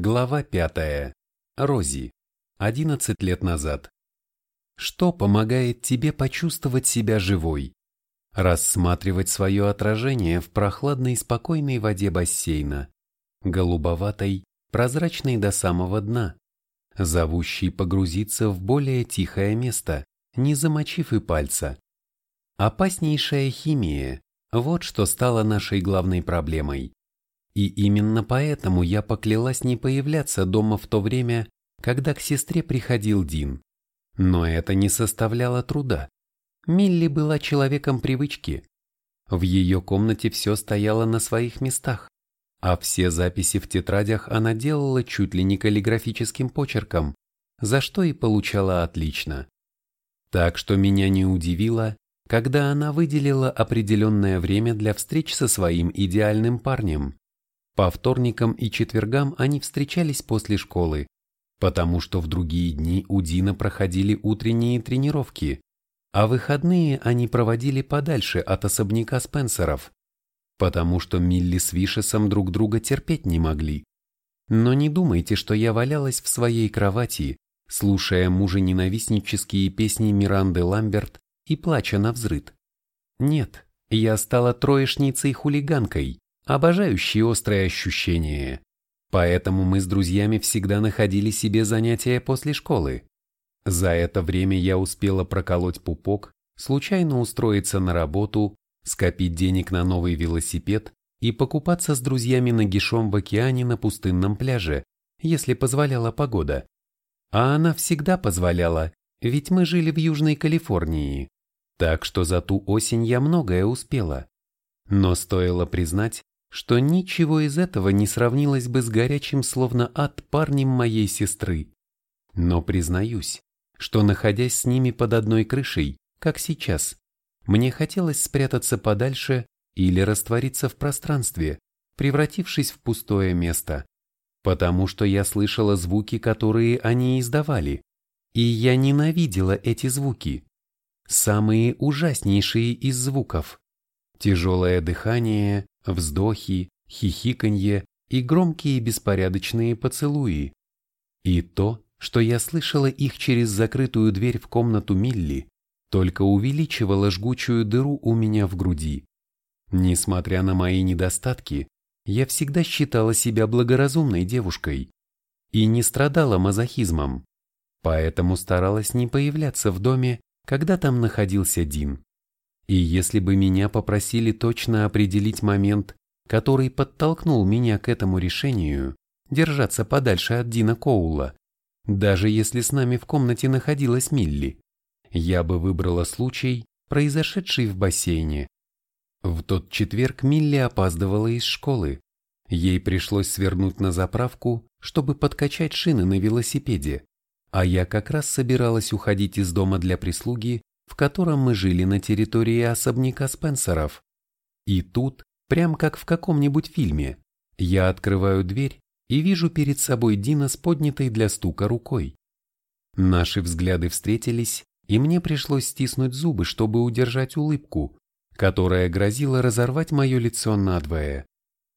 Глава пятая. Рози. 11 лет назад. Что помогает тебе почувствовать себя живой? Рассматривать свое отражение в прохладной спокойной воде бассейна, голубоватой, прозрачной до самого дна, зовущей погрузиться в более тихое место, не замочив и пальца. Опаснейшая химия – вот что стало нашей главной проблемой. И именно поэтому я поклялась не появляться дома в то время, когда к сестре приходил Дин. Но это не составляло труда. Милли была человеком привычки. В ее комнате все стояло на своих местах, а все записи в тетрадях она делала чуть ли не каллиграфическим почерком, за что и получала отлично. Так что меня не удивило, когда она выделила определенное время для встреч со своим идеальным парнем. По вторникам и четвергам они встречались после школы, потому что в другие дни у Дина проходили утренние тренировки, а выходные они проводили подальше от особняка Спенсеров, потому что Милли с Вишесом друг друга терпеть не могли. Но не думайте, что я валялась в своей кровати, слушая мужа-ненавистнические песни Миранды Ламберт и плача на взрыд. Нет, я стала троечницей-хулиганкой, обожающей острые ощущения. Поэтому мы с друзьями всегда находили себе занятия после школы. За это время я успела проколоть пупок, случайно устроиться на работу, скопить денег на новый велосипед и покупаться с друзьями нагишом в океане на пустынном пляже, если позволяла погода. А она всегда позволяла, ведь мы жили в Южной Калифорнии. Так что за ту осень я многое успела. Но стоило признать, что ничего из этого не сравнилось бы с горячим словно ад парнем моей сестры. Но признаюсь, что находясь с ними под одной крышей, как сейчас, мне хотелось спрятаться подальше или раствориться в пространстве, превратившись в пустое место, потому что я слышала звуки, которые они издавали, и я ненавидела эти звуки. Самые ужаснейшие из звуков. Тяжелое дыхание, вздохи, хихиканье и громкие беспорядочные поцелуи. И то, что я слышала их через закрытую дверь в комнату Милли, только увеличивало жгучую дыру у меня в груди. Несмотря на мои недостатки, я всегда считала себя благоразумной девушкой и не страдала мазохизмом, поэтому старалась не появляться в доме, когда там находился Дин. И если бы меня попросили точно определить момент, который подтолкнул меня к этому решению, держаться подальше от Дина Коула, даже если с нами в комнате находилась Милли, я бы выбрала случай, произошедший в бассейне. В тот четверг Милли опаздывала из школы. Ей пришлось свернуть на заправку, чтобы подкачать шины на велосипеде, а я как раз собиралась уходить из дома для прислуги в котором мы жили на территории особняка Спенсеров. И тут, прям как в каком-нибудь фильме, я открываю дверь и вижу перед собой Дина с поднятой для стука рукой. Наши взгляды встретились, и мне пришлось стиснуть зубы, чтобы удержать улыбку, которая грозила разорвать мое лицо надвое.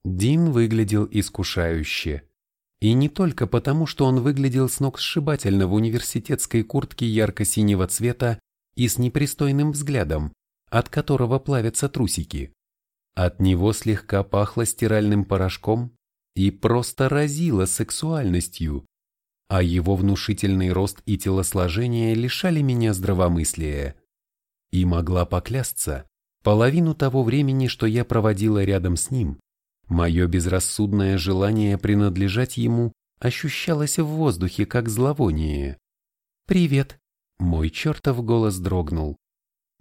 Дин выглядел искушающе. И не только потому, что он выглядел с ног сшибательно в университетской куртке ярко-синего цвета и с непристойным взглядом, от которого плавятся трусики. От него слегка пахло стиральным порошком и просто разило сексуальностью, а его внушительный рост и телосложение лишали меня здравомыслия. И могла поклясться, половину того времени, что я проводила рядом с ним, мое безрассудное желание принадлежать ему ощущалось в воздухе как зловоние. «Привет», мой чертов голос дрогнул.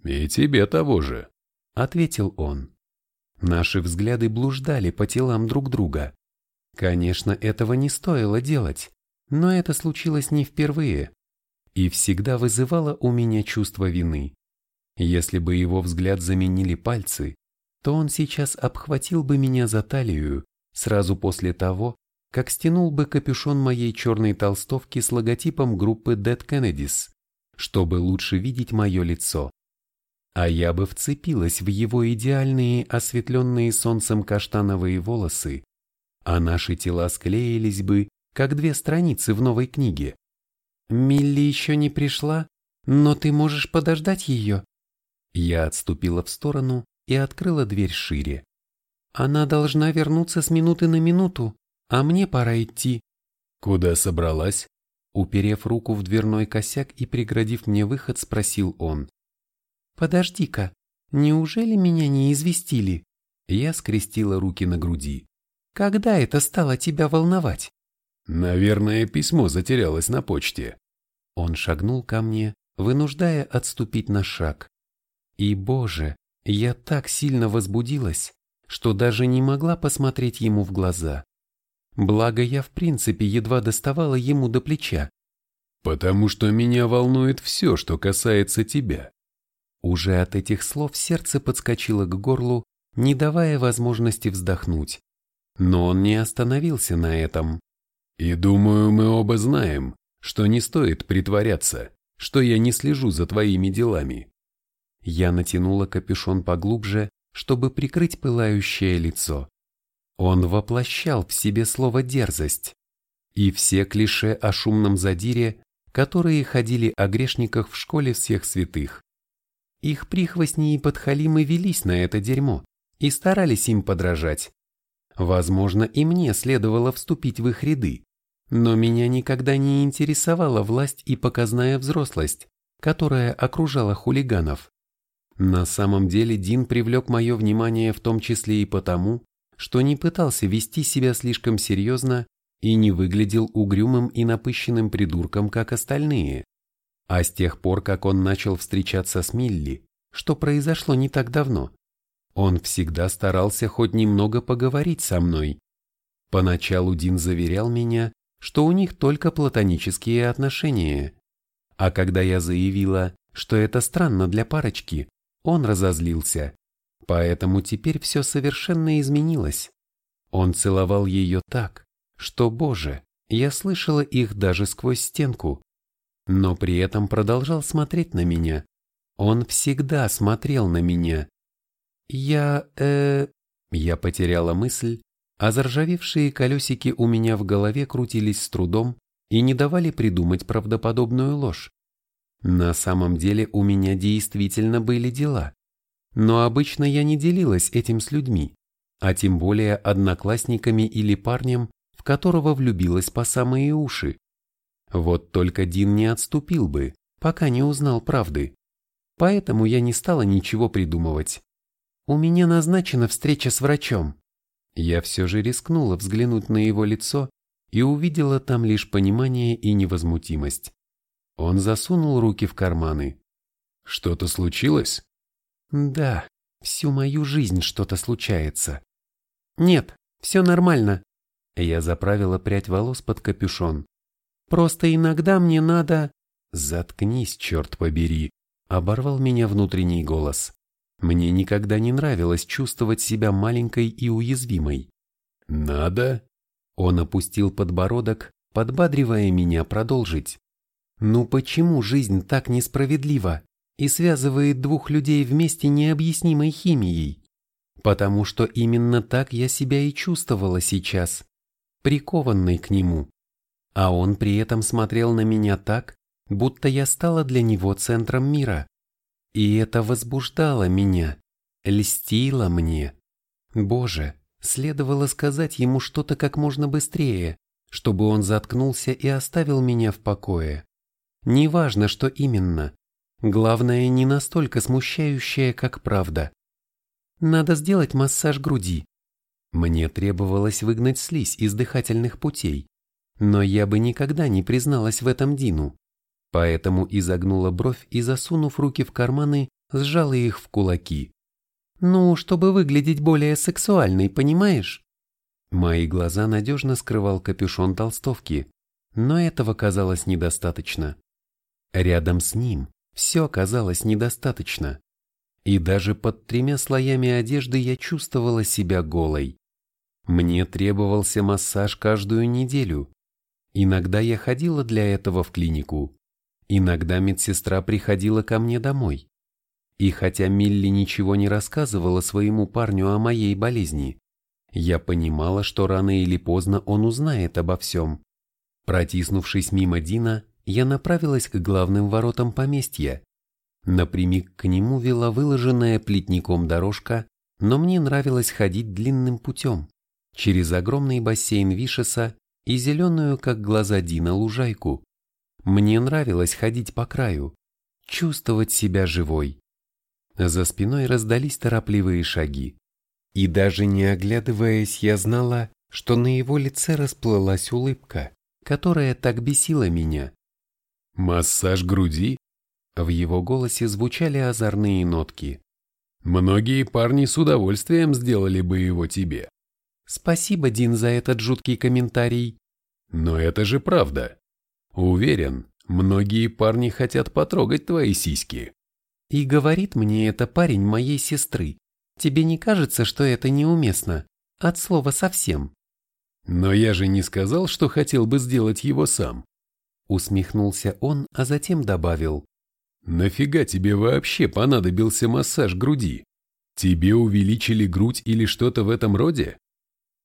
«И тебе того же», — ответил он. Наши взгляды блуждали по телам друг друга. Конечно, этого не стоило делать, но это случилось не впервые и всегда вызывало у меня чувство вины. Если бы его взгляд заменили пальцы, то он сейчас обхватил бы меня за талию сразу после того, как стянул бы капюшон моей черной толстовки с логотипом группы Dead Kennedys чтобы лучше видеть мое лицо. А я бы вцепилась в его идеальные осветленные солнцем каштановые волосы, а наши тела склеились бы как две страницы в новой книге. «Милли еще не пришла, но ты можешь подождать ее». Я отступила в сторону и открыла дверь шире. «Она должна вернуться с минуты на минуту, а мне пора идти». «Куда собралась?» Уперев руку в дверной косяк и преградив мне выход, спросил он. «Подожди-ка, неужели меня не известили?» Я скрестила руки на груди. «Когда это стало тебя волновать?» «Наверное, письмо затерялось на почте». Он шагнул ко мне, вынуждая отступить на шаг. И, боже, я так сильно возбудилась, что даже не могла посмотреть ему в глаза. Благо я в принципе едва доставала ему до плеча. «Потому что меня волнует все, что касается тебя». Уже от этих слов сердце подскочило к горлу, не давая возможности вздохнуть. Но он не остановился на этом. «И думаю, мы оба знаем, что не стоит притворяться, что я не слежу за твоими делами». Я натянула капюшон поглубже, чтобы прикрыть пылающее лицо. Он воплощал в себе слово «дерзость» и все клише о шумном задире, которые ходили о грешниках в школе всех святых. Их прихвостни и подхалимы велись на это дерьмо и старались им подражать. Возможно, и мне следовало вступить в их ряды, но меня никогда не интересовала власть и показная взрослость, которая окружала хулиганов. На самом деле Дин привлек мое внимание в том числе и потому, что не пытался вести себя слишком серьезно и не выглядел угрюмым и напыщенным придурком, как остальные. А с тех пор, как он начал встречаться с Милли, что произошло не так давно, он всегда старался хоть немного поговорить со мной. Поначалу Дин заверял меня, что у них только платонические отношения. А когда я заявила, что это странно для парочки, он разозлился. Поэтому теперь все совершенно изменилось. Он целовал ее так, что, боже, я слышала их даже сквозь стенку. Но при этом продолжал смотреть на меня. Он всегда смотрел на меня. Я, э... Я потеряла мысль, а заржавевшие колесики у меня в голове крутились с трудом и не давали придумать правдоподобную ложь. На самом деле у меня действительно были дела. Но обычно я не делилась этим с людьми, а тем более одноклассниками или парнем, в которого влюбилась по самые уши. Вот только Дин не отступил бы, пока не узнал правды. Поэтому я не стала ничего придумывать. У меня назначена встреча с врачом. Я все же рискнула взглянуть на его лицо и увидела там лишь понимание и невозмутимость. Он засунул руки в карманы. «Что-то случилось?» Да, всю мою жизнь что-то случается. Нет, все нормально. Я заправила прядь волос под капюшон. Просто иногда мне надо... Заткнись, черт побери, оборвал меня внутренний голос. Мне никогда не нравилось чувствовать себя маленькой и уязвимой. Надо? Он опустил подбородок, подбадривая меня продолжить. Ну почему жизнь так несправедлива? И связывает двух людей вместе необъяснимой химией. Потому что именно так я себя и чувствовала сейчас, прикованной к нему. А он при этом смотрел на меня так, будто я стала для него центром мира. И это возбуждало меня, льстило мне. Боже, следовало сказать ему что-то как можно быстрее, чтобы он заткнулся и оставил меня в покое. Неважно, что именно, Главное, не настолько смущающее, как правда. Надо сделать массаж груди. Мне требовалось выгнать слизь из дыхательных путей, но я бы никогда не призналась в этом Дину. Поэтому изогнула бровь и, засунув руки в карманы, сжала их в кулаки. Ну, чтобы выглядеть более сексуальной, понимаешь? Мои глаза надежно скрывал капюшон толстовки, но этого казалось недостаточно. Рядом с ним все оказалось недостаточно. И даже под тремя слоями одежды я чувствовала себя голой. Мне требовался массаж каждую неделю. Иногда я ходила для этого в клинику. Иногда медсестра приходила ко мне домой. И хотя Милли ничего не рассказывала своему парню о моей болезни, я понимала, что рано или поздно он узнает обо всем. Протиснувшись мимо Дина, я направилась к главным воротам поместья. Напрямик к нему вела выложенная плитником дорожка, но мне нравилось ходить длинным путем, через огромный бассейн Вишеса и зеленую, как глаза Дина, лужайку. Мне нравилось ходить по краю, чувствовать себя живой. За спиной раздались торопливые шаги. И даже не оглядываясь, я знала, что на его лице расплылась улыбка, которая так бесила меня. «Массаж груди?» В его голосе звучали озорные нотки. «Многие парни с удовольствием сделали бы его тебе». «Спасибо, Дин, за этот жуткий комментарий». «Но это же правда. Уверен, многие парни хотят потрогать твои сиськи». И говорит мне это парень моей сестры. Тебе не кажется, что это неуместно? От слова совсем. Но я же не сказал, что хотел бы сделать его сам. Усмехнулся он, а затем добавил. Нафига тебе вообще понадобился массаж груди? Тебе увеличили грудь или что-то в этом роде?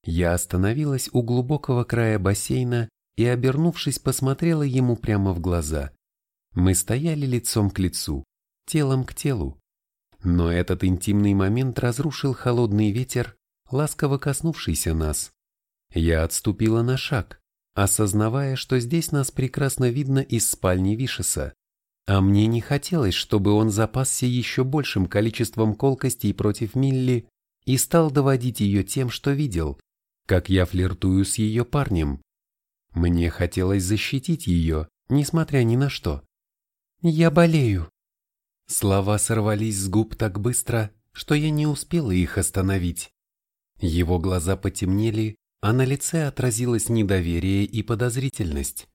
Я остановилась у глубокого края бассейна и, обернувшись, посмотрела ему прямо в глаза. Мы стояли лицом к лицу телом к телу. Но этот интимный момент разрушил холодный ветер, ласково коснувшийся нас. Я отступила на шаг, осознавая, что здесь нас прекрасно видно из спальни Вишеса. А мне не хотелось, чтобы он запасся еще большим количеством колкостей против Милли и стал доводить ее тем, что видел, как я флиртую с ее парнем. Мне хотелось защитить ее, несмотря ни на что. «Я болею», Слова сорвались с губ так быстро, что я не успела их остановить. Его глаза потемнели, а на лице отразилось недоверие и подозрительность.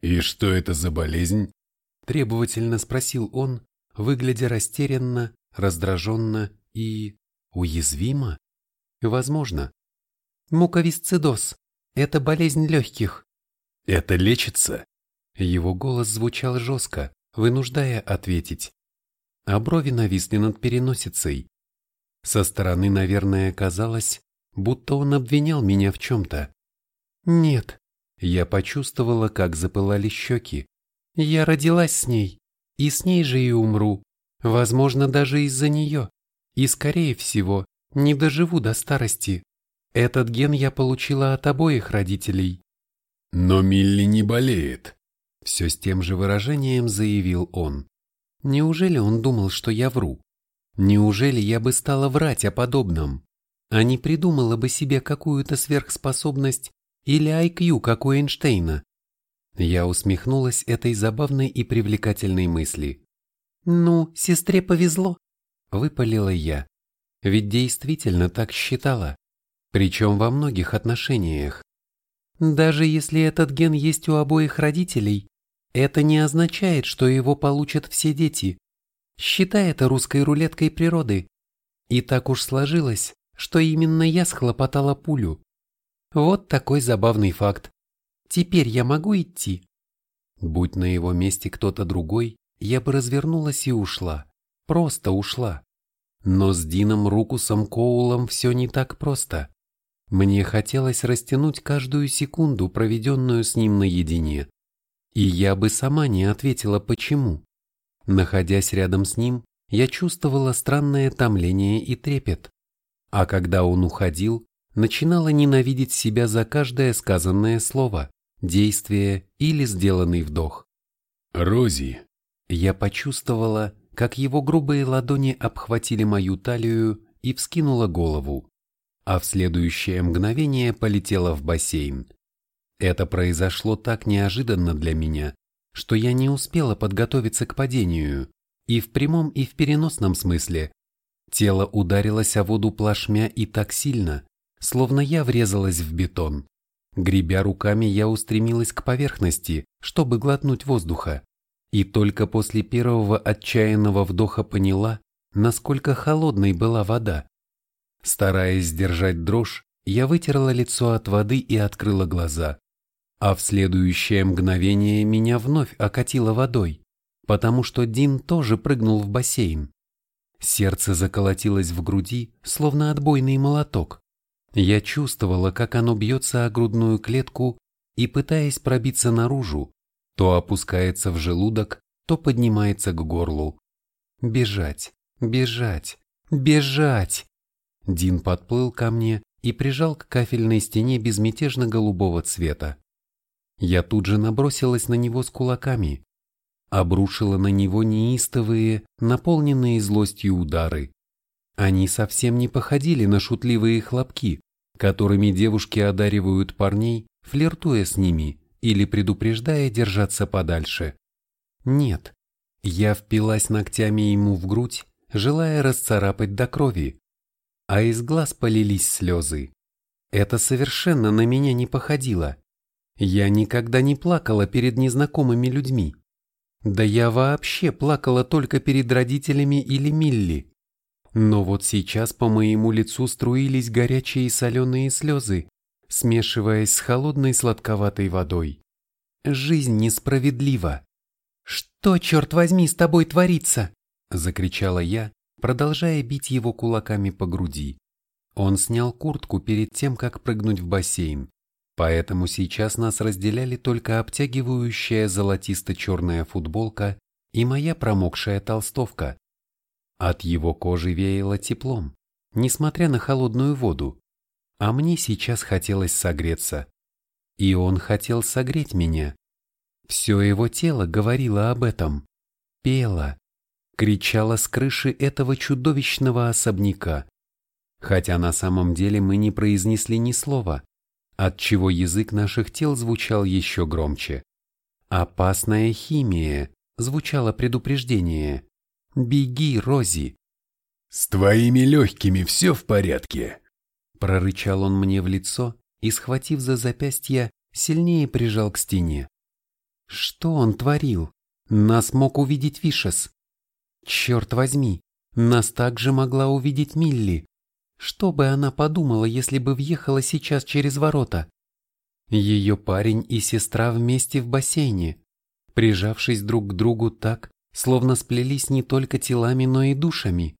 «И что это за болезнь?» – требовательно спросил он, выглядя растерянно, раздраженно и... уязвимо? Возможно. Муковисцидоз – это болезнь легких. «Это лечится?» Его голос звучал жестко, вынуждая ответить а брови нависли над переносицей. Со стороны, наверное, казалось, будто он обвинял меня в чем-то. Нет, я почувствовала, как запылали щеки. Я родилась с ней, и с ней же и умру, возможно, даже из-за нее, и, скорее всего, не доживу до старости. Этот ген я получила от обоих родителей. Но Милли не болеет. Все с тем же выражением заявил он. Неужели он думал, что я вру? Неужели я бы стала врать о подобном? А не придумала бы себе какую-то сверхспособность или IQ, как у Эйнштейна? Я усмехнулась этой забавной и привлекательной мысли. «Ну, сестре повезло», — выпалила я. Ведь действительно так считала, причем во многих отношениях. Даже если этот ген есть у обоих родителей, это не означает, что его получат все дети. Считай это русской рулеткой природы. И так уж сложилось, что именно я схлопотала пулю. Вот такой забавный факт. Теперь я могу идти? Будь на его месте кто-то другой, я бы развернулась и ушла. Просто ушла. Но с Дином Рукусом Коулом все не так просто. Мне хотелось растянуть каждую секунду, проведенную с ним наедине. И я бы сама не ответила почему. Находясь рядом с ним, я чувствовала странное томление и трепет. А когда он уходил, начинала ненавидеть себя за каждое сказанное слово, действие или сделанный вдох. «Рози!» Я почувствовала, как его грубые ладони обхватили мою талию и вскинула голову, а в следующее мгновение полетела в бассейн. Это произошло так неожиданно для меня, что я не успела подготовиться к падению, и в прямом и в переносном смысле. Тело ударилось о воду плашмя и так сильно, словно я врезалась в бетон. Гребя руками, я устремилась к поверхности, чтобы глотнуть воздуха. И только после первого отчаянного вдоха поняла, насколько холодной была вода. Стараясь сдержать дрожь, я вытерла лицо от воды и открыла глаза а в следующее мгновение меня вновь окатило водой, потому что Дин тоже прыгнул в бассейн. Сердце заколотилось в груди, словно отбойный молоток. Я чувствовала, как оно бьется о грудную клетку, и, пытаясь пробиться наружу, то опускается в желудок, то поднимается к горлу. Бежать, бежать, бежать! Дин подплыл ко мне и прижал к кафельной стене безмятежно-голубого цвета. Я тут же набросилась на него с кулаками, обрушила на него неистовые, наполненные злостью удары. Они совсем не походили на шутливые хлопки, которыми девушки одаривают парней, флиртуя с ними или предупреждая держаться подальше. Нет, я впилась ногтями ему в грудь, желая расцарапать до крови, а из глаз полились слезы. Это совершенно на меня не походило. Я никогда не плакала перед незнакомыми людьми. Да я вообще плакала только перед родителями или Милли. Но вот сейчас по моему лицу струились горячие соленые слезы, смешиваясь с холодной сладковатой водой. Жизнь несправедлива. «Что, черт возьми, с тобой творится?» – закричала я, продолжая бить его кулаками по груди. Он снял куртку перед тем, как прыгнуть в бассейн, поэтому сейчас нас разделяли только обтягивающая золотисто-черная футболка и моя промокшая толстовка. От его кожи веяло теплом, несмотря на холодную воду, а мне сейчас хотелось согреться. И он хотел согреть меня. Все его тело говорило об этом, пело, кричала с крыши этого чудовищного особняка. Хотя на самом деле мы не произнесли ни слова, отчего язык наших тел звучал еще громче. «Опасная химия», звучало предупреждение. «Беги, Рози!» «С твоими легкими все в порядке?» Прорычал он мне в лицо и, схватив за запястье, сильнее прижал к стене. Что он творил? Нас мог увидеть Вишес. Черт возьми, нас также могла увидеть Милли. Что бы она подумала, если бы въехала сейчас через ворота? Ее парень и сестра вместе в бассейне, прижавшись друг к другу так, словно сплелись не только телами, но и душами.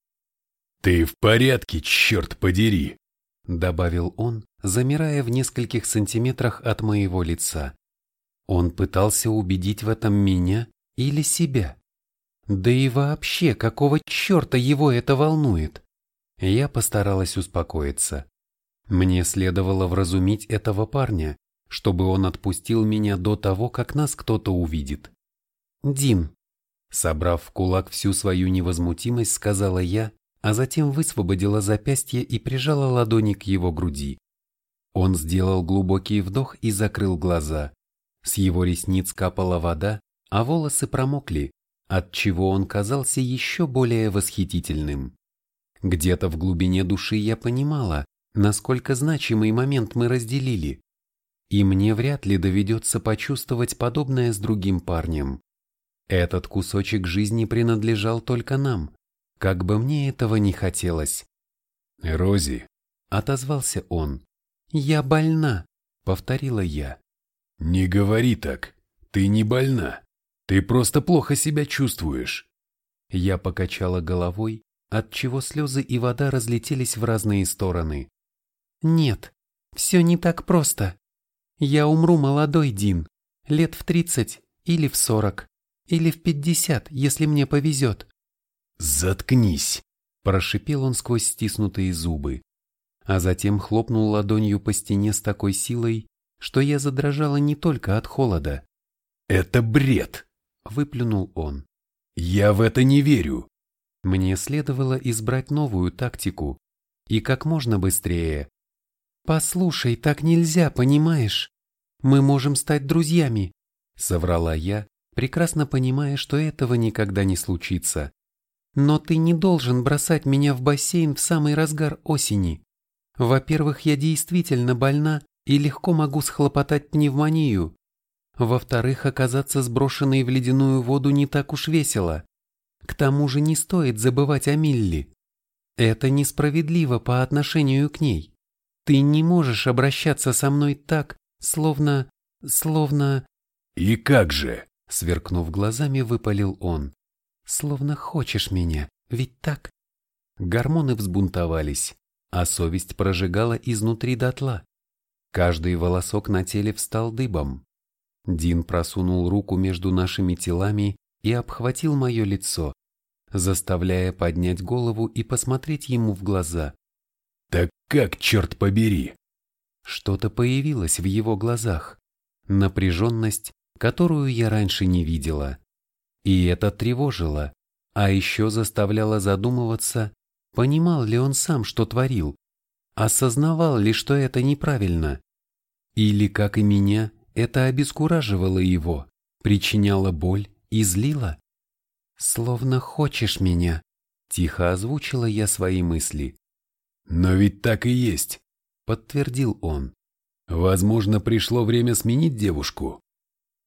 «Ты в порядке, черт подери!» добавил он, замирая в нескольких сантиметрах от моего лица. Он пытался убедить в этом меня или себя. Да и вообще, какого черта его это волнует? Я постаралась успокоиться. Мне следовало вразумить этого парня, чтобы он отпустил меня до того, как нас кто-то увидит. «Дин», собрав в кулак всю свою невозмутимость, сказала я, а затем высвободила запястье и прижала ладони к его груди. Он сделал глубокий вдох и закрыл глаза. С его ресниц капала вода, а волосы промокли, отчего он казался еще более восхитительным. Где-то в глубине души я понимала, насколько значимый момент мы разделили, и мне вряд ли доведется почувствовать подобное с другим парнем. Этот кусочек жизни принадлежал только нам, как бы мне этого не хотелось. «Рози», — отозвался он. «Я больна», — повторила я. «Не говори так, ты не больна». Ты просто плохо себя чувствуешь. Я покачала головой, отчего слезы и вода разлетелись в разные стороны. Нет, все не так просто. Я умру молодой, Дин, лет в тридцать или в сорок, или в пятьдесят, если мне повезет. Заткнись, прошипел он сквозь стиснутые зубы, а затем хлопнул ладонью по стене с такой силой, что я задрожала не только от холода. Это бред! выплюнул он. «Я в это не верю!» Мне следовало избрать новую тактику. И как можно быстрее. «Послушай, так нельзя, понимаешь? Мы можем стать друзьями», — соврала я, прекрасно понимая, что этого никогда не случится. «Но ты не должен бросать меня в бассейн в самый разгар осени. Во-первых, я действительно больна и легко могу схлопотать пневмонию. Во-вторых, оказаться сброшенной в ледяную воду не так уж весело. К тому же не стоит забывать о Милли. Это несправедливо по отношению к ней. Ты не можешь обращаться со мной так, словно... словно... «И как же?» — сверкнув глазами, выпалил он. «Словно хочешь меня, ведь так?» Гормоны взбунтовались, а совесть прожигала изнутри дотла. Каждый волосок на теле встал дыбом. Дин просунул руку между нашими телами и обхватил мое лицо, заставляя поднять голову и посмотреть ему в глаза. «Так как, черт побери?» Что-то появилось в его глазах, напряженность, которую я раньше не видела. И это тревожило, а еще заставляло задумываться, понимал ли он сам, что творил, осознавал ли, что это неправильно. Или, как и меня, это обескураживало его, причиняло боль и злило. «Словно хочешь меня», — тихо озвучила я свои мысли. «Но ведь так и есть», — подтвердил он. «Возможно, пришло время сменить девушку.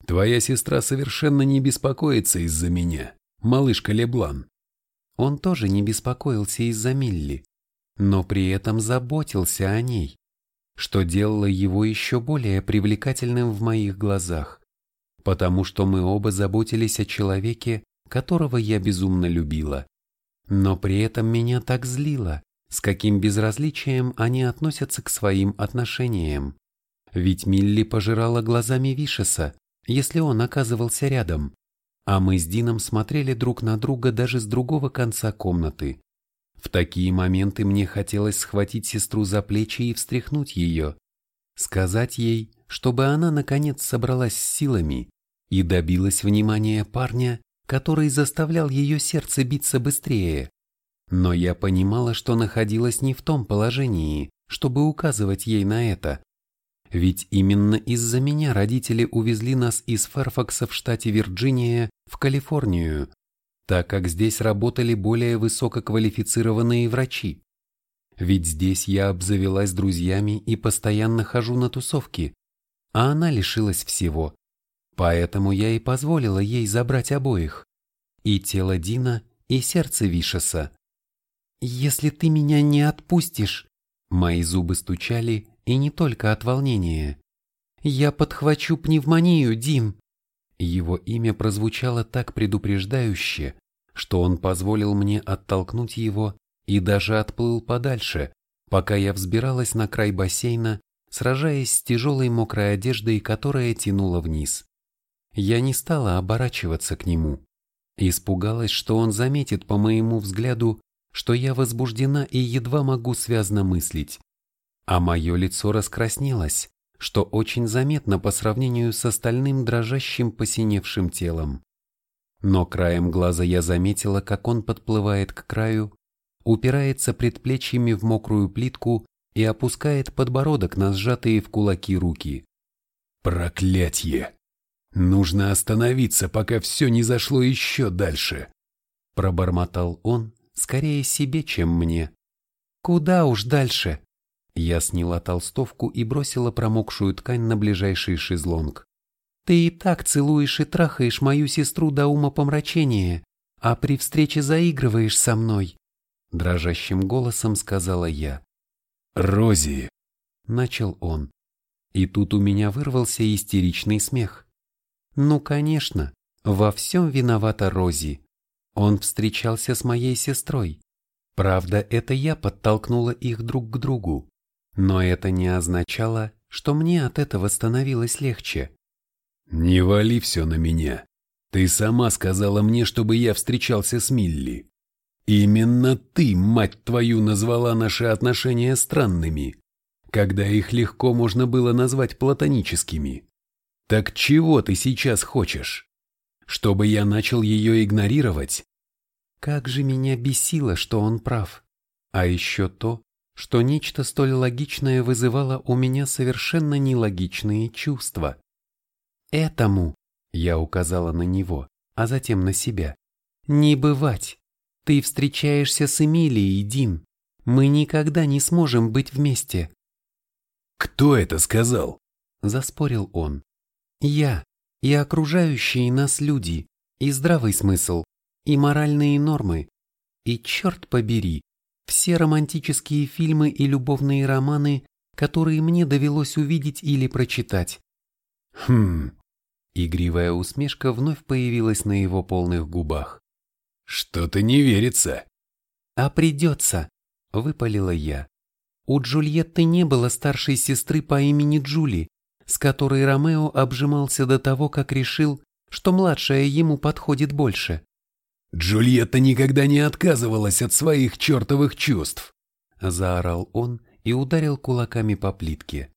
Твоя сестра совершенно не беспокоится из-за меня, малышка Леблан». Он тоже не беспокоился из-за Милли, но при этом заботился о ней, что делало его еще более привлекательным в моих глазах, потому что мы оба заботились о человеке, которого я безумно любила. Но при этом меня так злило, с каким безразличием они относятся к своим отношениям. Ведь Милли пожирала глазами Вишеса, если он оказывался рядом, а мы с Дином смотрели друг на друга даже с другого конца комнаты. В такие моменты мне хотелось схватить сестру за плечи и встряхнуть ее, сказать ей, чтобы она наконец собралась с силами и добилась внимания парня, который заставлял ее сердце биться быстрее. Но я понимала, что находилась не в том положении, чтобы указывать ей на это. Ведь именно из-за меня родители увезли нас из Ферфакса в штате Вирджиния в Калифорнию, так как здесь работали более высококвалифицированные врачи. Ведь здесь я обзавелась друзьями и постоянно хожу на тусовки, а она лишилась всего. Поэтому я и позволила ей забрать обоих. И тело Дина, и сердце Вишеса. «Если ты меня не отпустишь...» Мои зубы стучали, и не только от волнения. «Я подхвачу пневмонию, Дин!» Его имя прозвучало так предупреждающе, что он позволил мне оттолкнуть его и даже отплыл подальше, пока я взбиралась на край бассейна, сражаясь с тяжелой мокрой одеждой, которая тянула вниз. Я не стала оборачиваться к нему. Испугалась, что он заметит по моему взгляду, что я возбуждена и едва могу связно мыслить. А мое лицо раскраснелось, что очень заметно по сравнению с остальным дрожащим посиневшим телом. Но краем глаза я заметила, как он подплывает к краю, упирается предплечьями в мокрую плитку и опускает подбородок на сжатые в кулаки руки. «Проклятье! Нужно остановиться, пока все не зашло еще дальше!» Пробормотал он, скорее себе, чем мне. «Куда уж дальше?» Я сняла толстовку и бросила промокшую ткань на ближайший шезлонг. «Ты и так целуешь и трахаешь мою сестру до ума помрачения, а при встрече заигрываешь со мной», — дрожащим голосом сказала я. «Рози!» — начал он. И тут у меня вырвался истеричный смех. «Ну, конечно, во всем виновата Рози. Он встречался с моей сестрой. Правда, это я подтолкнула их друг к другу. Но это не означало, что мне от этого становилось легче. «Не вали все на меня. Ты сама сказала мне, чтобы я встречался с Милли. Именно ты, мать твою, назвала наши отношения странными, когда их легко можно было назвать платоническими. Так чего ты сейчас хочешь? Чтобы я начал ее игнорировать?» Как же меня бесило, что он прав. А еще то, что нечто столь логичное вызывало у меня совершенно нелогичные чувства. «Этому», — я указала на него, а затем на себя, — «не бывать. Ты встречаешься с Эмилией, Дин. Мы никогда не сможем быть вместе». «Кто это сказал?» — заспорил он. «Я и окружающие нас люди, и здравый смысл, и моральные нормы. И черт побери, все романтические фильмы и любовные романы, которые мне довелось увидеть или прочитать. Хм. Игривая усмешка вновь появилась на его полных губах. Что-то не верится. А придется, выпалила я. У Джульетты не было старшей сестры по имени Джули, с которой Ромео обжимался до того, как решил, что младшая ему подходит больше. «Джульетта никогда не отказывалась от своих чертовых чувств!» Заорал он и ударил кулаками по плитке.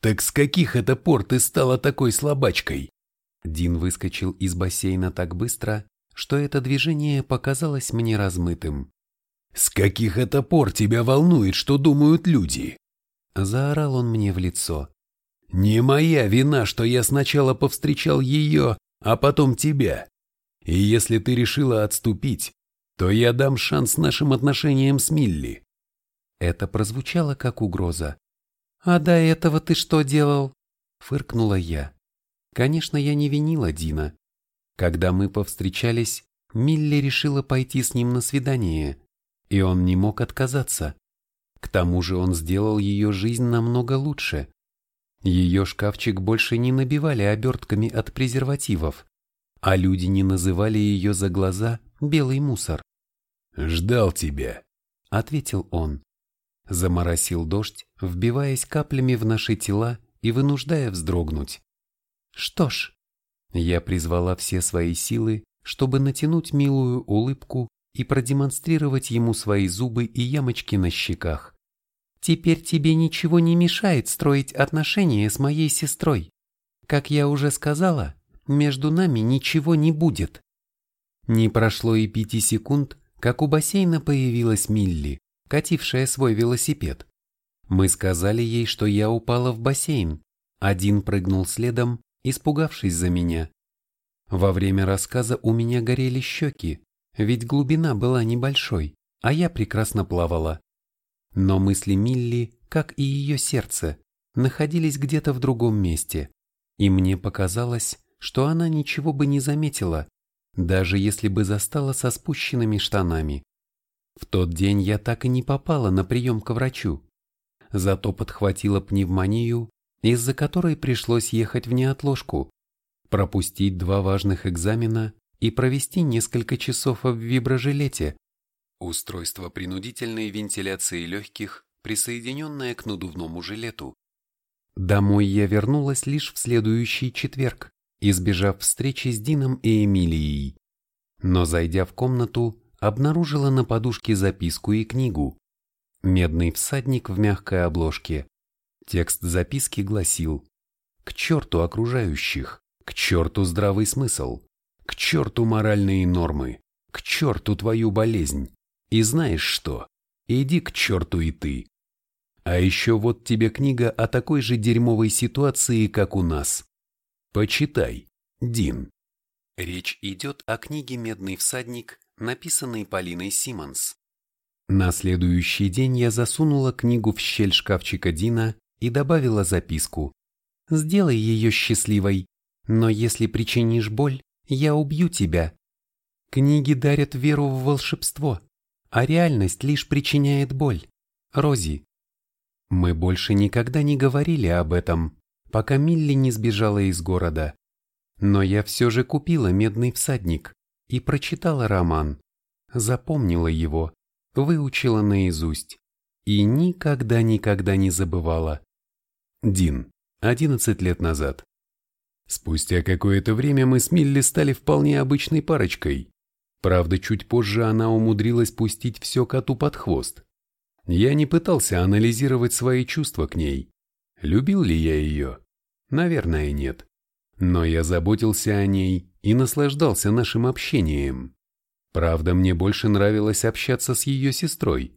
«Так с каких это пор ты стала такой слабачкой?» Дин выскочил из бассейна так быстро, что это движение показалось мне размытым. «С каких это пор тебя волнует, что думают люди?» Заорал он мне в лицо. «Не моя вина, что я сначала повстречал ее, а потом тебя. И если ты решила отступить, то я дам шанс нашим отношениям с Милли». Это прозвучало как угроза. «А до этого ты что делал?» Фыркнула я. Конечно, я не винила Дина. Когда мы повстречались, Милли решила пойти с ним на свидание и он не мог отказаться. К тому же он сделал ее жизнь намного лучше. Ее шкафчик больше не набивали обертками от презервативов, а люди не называли ее за глаза белый мусор. «Ждал тебя», — ответил он. Заморосил дождь, вбиваясь каплями в наши тела и вынуждая вздрогнуть. Что ж, я призвала все свои силы, чтобы натянуть милую улыбку и продемонстрировать ему свои зубы и ямочки на щеках. «Теперь тебе ничего не мешает строить отношения с моей сестрой. Как я уже сказала, между нами ничего не будет». Не прошло и пяти секунд, как у бассейна появилась Милли, катившая свой велосипед. Мы сказали ей, что я упала в бассейн. Один прыгнул следом, испугавшись за меня. Во время рассказа у меня горели щеки, ведь глубина была небольшой, а я прекрасно плавала. Но мысли Милли, как и ее сердце, находились где-то в другом месте, и мне показалось, что она ничего бы не заметила, даже если бы застала со спущенными штанами. В тот день я так и не попала на прием к врачу, зато подхватила пневмонию, из-за которой пришлось ехать в неотложку, пропустить два важных экзамена и провести несколько часов в виброжилете. Устройство принудительной вентиляции легких, присоединенное к надувному жилету. Домой я вернулась лишь в следующий четверг, избежав встречи с Дином и Эмилией. Но зайдя в комнату, обнаружила на подушке записку и книгу. «Медный всадник в мягкой обложке». Текст записки гласил «К черту окружающих, к черту здравый смысл, к черту моральные нормы, к черту твою болезнь. И знаешь что? Иди к черту и ты. А еще вот тебе книга о такой же дерьмовой ситуации, как у нас. Почитай, Дин. Речь идет о книге «Медный всадник», написанной Полиной Симмонс. На следующий день я засунула книгу в щель шкафчика Дина и добавила записку. «Сделай ее счастливой, но если причинишь боль, я убью тебя. Книги дарят веру в волшебство, а реальность лишь причиняет боль. Рози. Мы больше никогда не говорили об этом, пока Милли не сбежала из города. Но я все же купила «Медный всадник» и прочитала роман, запомнила его, выучила наизусть и никогда-никогда не забывала. Дин, 11 лет назад. Спустя какое-то время мы с Милли стали вполне обычной парочкой. Правда, чуть позже она умудрилась пустить все коту под хвост. Я не пытался анализировать свои чувства к ней. Любил ли я ее? Наверное, нет. Но я заботился о ней и наслаждался нашим общением. Правда, мне больше нравилось общаться с ее сестрой.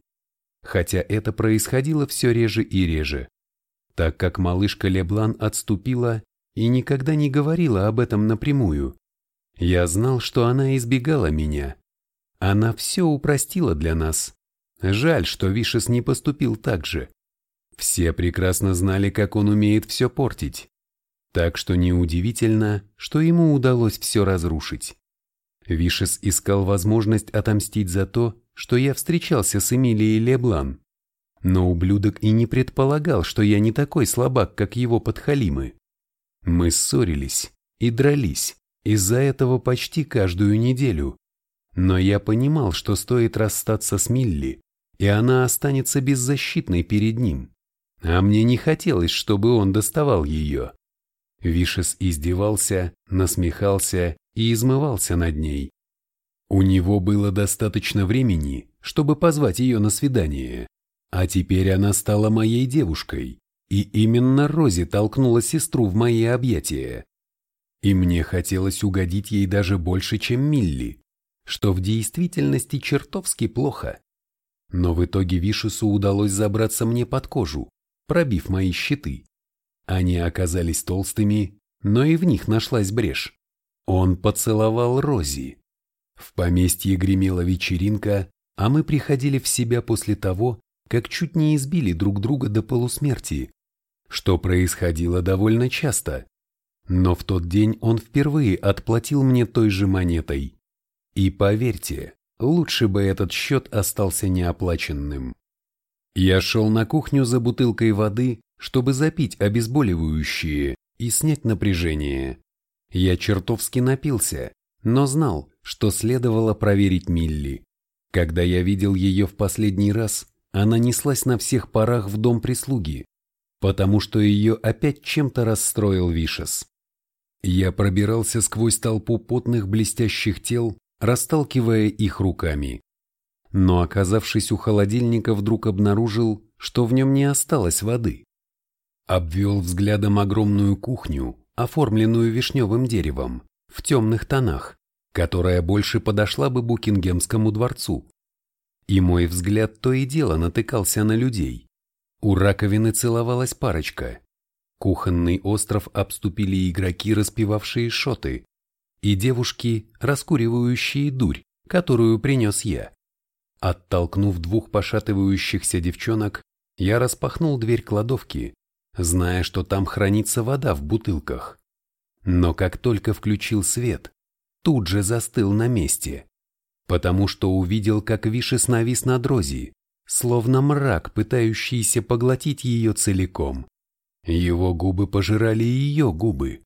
Хотя это происходило все реже и реже. Так как малышка Леблан отступила и никогда не говорила об этом напрямую. Я знал, что она избегала меня. Она все упростила для нас. Жаль, что Вишес не поступил так же. Все прекрасно знали, как он умеет все портить. Так что неудивительно, что ему удалось все разрушить. Вишес искал возможность отомстить за то, что я встречался с Эмилией Леблан. Но ублюдок и не предполагал, что я не такой слабак, как его подхалимы. Мы ссорились и дрались из-за этого почти каждую неделю. Но я понимал, что стоит расстаться с Милли, и она останется беззащитной перед ним. А мне не хотелось, чтобы он доставал ее. Вишес издевался, насмехался и измывался над ней. У него было достаточно времени, чтобы позвать ее на свидание, а теперь она стала моей девушкой, и именно Рози толкнула сестру в мои объятия. И мне хотелось угодить ей даже больше, чем Милли, что в действительности чертовски плохо. Но в итоге Вишесу удалось забраться мне под кожу, пробив мои щиты. Они оказались толстыми, но и в них нашлась брешь. Он поцеловал Рози. В поместье гремела вечеринка, а мы приходили в себя после того, как чуть не избили друг друга до полусмерти, что происходило довольно часто. Но в тот день он впервые отплатил мне той же монетой. И поверьте, лучше бы этот счет остался неоплаченным. Я шел на кухню за бутылкой воды, чтобы запить обезболивающие и снять напряжение. Я чертовски напился, но знал, что следовало проверить Милли. Когда я видел ее в последний раз, она неслась на всех парах в дом прислуги, потому что ее опять чем-то расстроил Вишес. Я пробирался сквозь толпу потных блестящих тел, расталкивая их руками. Но оказавшись у холодильника, вдруг обнаружил, что в нем не осталось воды. Обвел взглядом огромную кухню, оформленную вишневым деревом, в темных тонах, которая больше подошла бы Букингемскому дворцу. И мой взгляд то и дело натыкался на людей. У раковины целовалась парочка. Кухонный остров обступили игроки, распевавшие шоты, и девушки, раскуривающие дурь, которую принес я. Оттолкнув двух пошатывающихся девчонок, я распахнул дверь кладовки, зная, что там хранится вода в бутылках. Но как только включил свет, тут же застыл на месте, потому что увидел, как Вишес навис над Рози, словно мрак, пытающийся поглотить ее целиком. Его губы пожирали ее губы,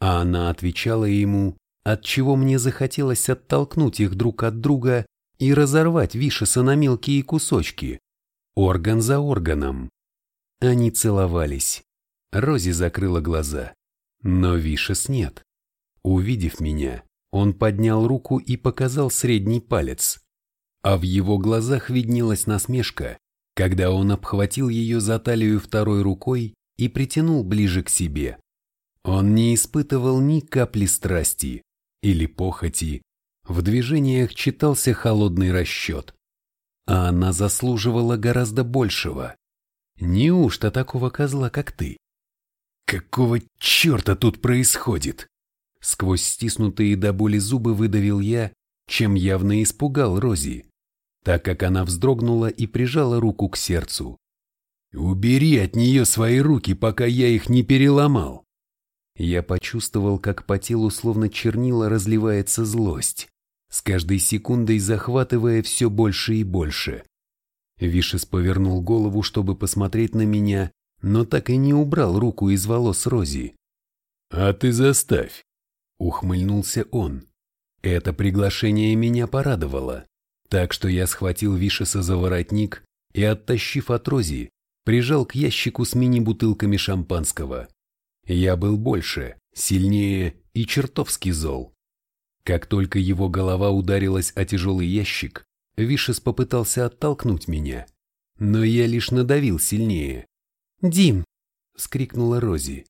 а она отвечала ему, отчего мне захотелось оттолкнуть их друг от друга и разорвать Вишеса на мелкие кусочки, орган за органом. Они целовались. Рози закрыла глаза, но Вишес нет. Увидев меня, он поднял руку и показал средний палец, а в его глазах виднелась насмешка, когда он обхватил ее за талию второй рукой и притянул ближе к себе. Он не испытывал ни капли страсти или похоти, в движениях читался холодный расчет. А она заслуживала гораздо большего. Неужто такого козла, как ты? Какого черта тут происходит? Сквозь стиснутые до боли зубы выдавил я, чем явно испугал Рози, так как она вздрогнула и прижала руку к сердцу. «Убери от нее свои руки, пока я их не переломал!» Я почувствовал, как по телу словно чернила разливается злость, с каждой секундой захватывая все больше и больше. Вишес повернул голову, чтобы посмотреть на меня, но так и не убрал руку из волос Рози. «А ты заставь!» Ухмыльнулся он. Это приглашение меня порадовало, так что я схватил Вишеса за воротник и, оттащив от Рози, прижал к ящику с мини-бутылками шампанского. Я был больше, сильнее и чертовски зол. Как только его голова ударилась о тяжелый ящик, Вишес попытался оттолкнуть меня, но я лишь надавил сильнее. «Дим!» — скрикнула Рози.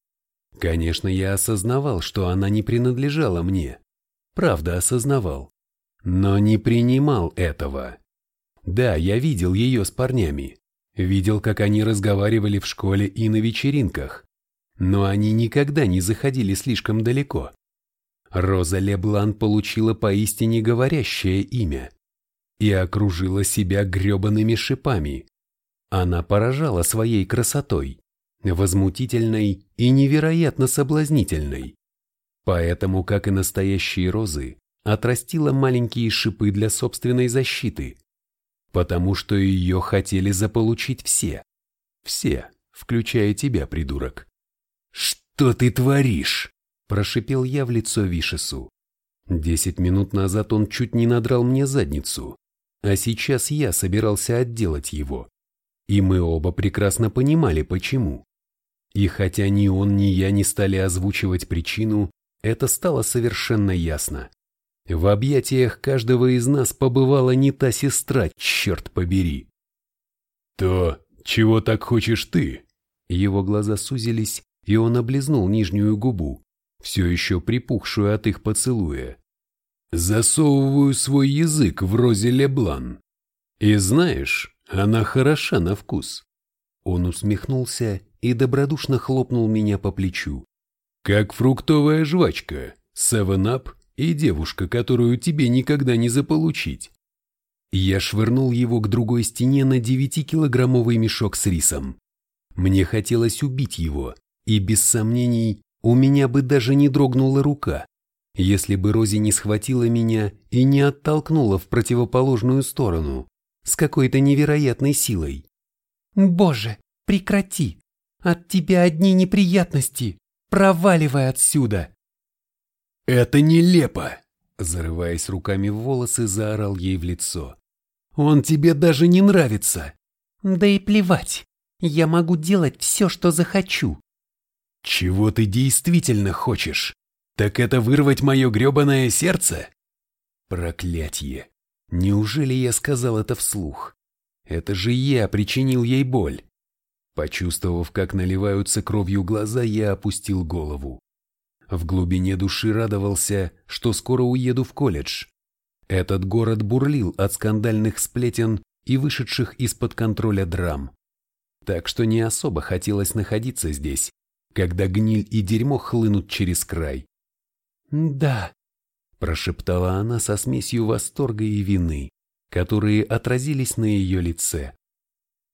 Конечно, я осознавал, что она не принадлежала мне. Правда, осознавал. Но не принимал этого. Да, я видел ее с парнями. Видел, как они разговаривали в школе и на вечеринках. Но они никогда не заходили слишком далеко. Роза Леблан получила поистине говорящее имя и окружила себя гребаными шипами. Она поражала своей красотой возмутительной и невероятно соблазнительной. Поэтому, как и настоящие розы, отрастила маленькие шипы для собственной защиты, потому что ее хотели заполучить все. Все, включая тебя, придурок. «Что ты творишь?» – прошипел я в лицо Вишесу. Десять минут назад он чуть не надрал мне задницу, а сейчас я собирался отделать его. И мы оба прекрасно понимали, почему. И хотя ни он, ни я не стали озвучивать причину, это стало совершенно ясно. В объятиях каждого из нас побывала не та сестра, черт побери. «То, чего так хочешь ты?» Его глаза сузились, и он облизнул нижнюю губу, все еще припухшую от их поцелуя. «Засовываю свой язык в розе Леблан. И знаешь, она хороша на вкус». Он усмехнулся и добродушно хлопнул меня по плечу. «Как фруктовая жвачка, севен-ап и девушка, которую тебе никогда не заполучить. Я швырнул его к другой стене на девятикилограммовый мешок с рисом. Мне хотелось убить его, и без сомнений у меня бы даже не дрогнула рука, если бы Рози не схватила меня и не оттолкнула в противоположную сторону с какой-то невероятной силой. «Боже, прекрати! От тебя одни неприятности! Проваливай отсюда!» «Это нелепо!» Зарываясь руками в волосы, заорал ей в лицо. «Он тебе даже не нравится!» «Да и плевать! Я могу делать все, что захочу!» «Чего ты действительно хочешь? Так это вырвать мое гребаное сердце?» «Проклятье! Неужели я сказал это вслух? Это же я причинил ей боль!» Почувствовав, как наливаются кровью глаза, я опустил голову. В глубине души радовался, что скоро уеду в колледж. Этот город бурлил от скандальных сплетен и вышедших из-под контроля драм. Так что не особо хотелось находиться здесь, когда гниль и дерьмо хлынут через край. «Да», – прошептала она со смесью восторга и вины, которые отразились на ее лице.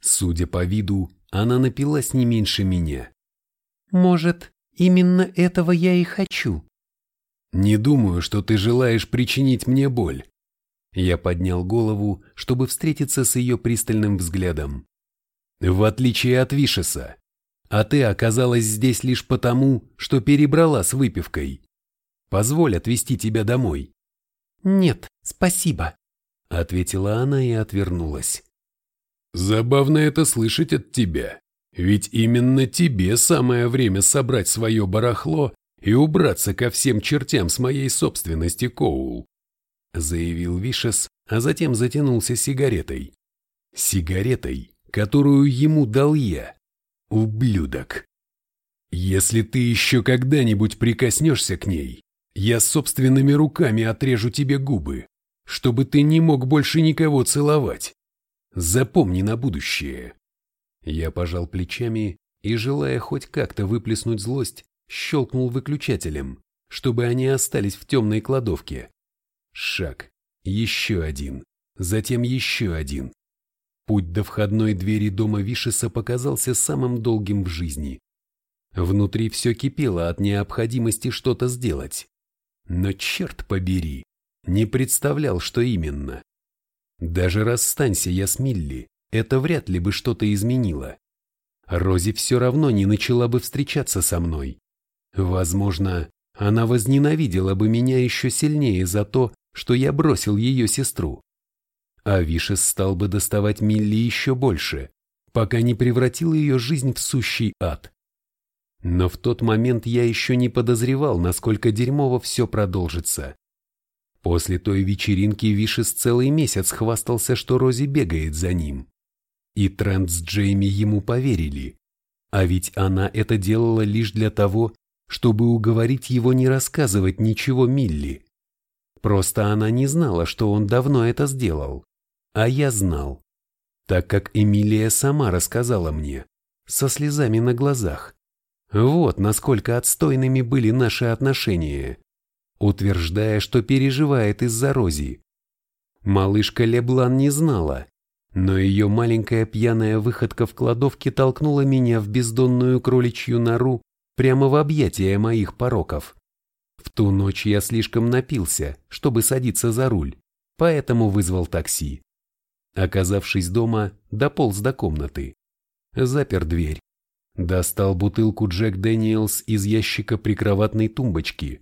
Судя по виду, она напилась не меньше меня. «Может, Именно этого я и хочу. Не думаю, что ты желаешь причинить мне боль. Я поднял голову, чтобы встретиться с ее пристальным взглядом. В отличие от Вишеса. А ты оказалась здесь лишь потому, что перебрала с выпивкой. Позволь отвезти тебя домой. Нет, спасибо, ответила она и отвернулась. Забавно это слышать от тебя. Ведь именно тебе самое время собрать свое барахло и убраться ко всем чертям с моей собственности, Коул», заявил Вишес, а затем затянулся сигаретой. Сигаретой, которую ему дал я. Ублюдок. Если ты еще когда-нибудь прикоснешься к ней, я собственными руками отрежу тебе губы, чтобы ты не мог больше никого целовать. Запомни на будущее. Я пожал плечами и, желая хоть как-то выплеснуть злость, щелкнул выключателем, чтобы они остались в темной кладовке. Шаг, еще один, затем еще один. Путь до входной двери дома Вишеса показался самым долгим в жизни. Внутри все кипело от необходимости что-то сделать. Но черт побери, не представлял, что именно. Даже расстанься я с Милли, это вряд ли бы что-то изменило. Рози все равно не начала бы встречаться со мной. Возможно, она возненавидела бы меня еще сильнее за то, что я бросил ее сестру. А Вишес стал бы доставать Милли еще больше, пока не превратил ее жизнь в сущий ад. Но в тот момент я еще не подозревал, насколько дерьмово все продолжится. После той вечеринки Вишес целый месяц хвастался, что Рози бегает за ним. И Трент с Джейми ему поверили. А ведь она это делала лишь для того, чтобы уговорить его не рассказывать ничего Милли. Просто она не знала, что он давно это сделал. А я знал. Так как Эмилия сама рассказала мне, со слезами на глазах. Вот насколько отстойными были наши отношения, утверждая, что переживает из-за Рози. Малышка Леблан не знала, но ее маленькая пьяная выходка в кладовке толкнула меня в бездонную кроличью нору прямо в объятия моих пороков. В ту ночь я слишком напился, чтобы садиться за руль, поэтому вызвал такси. Оказавшись дома, дополз до комнаты. Запер дверь. Достал бутылку Джек Дэниелс из ящика прикроватной тумбочки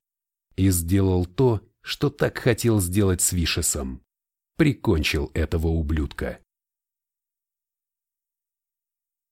и сделал то, что так хотел сделать с Вишесом. прикончил этого ублюдка.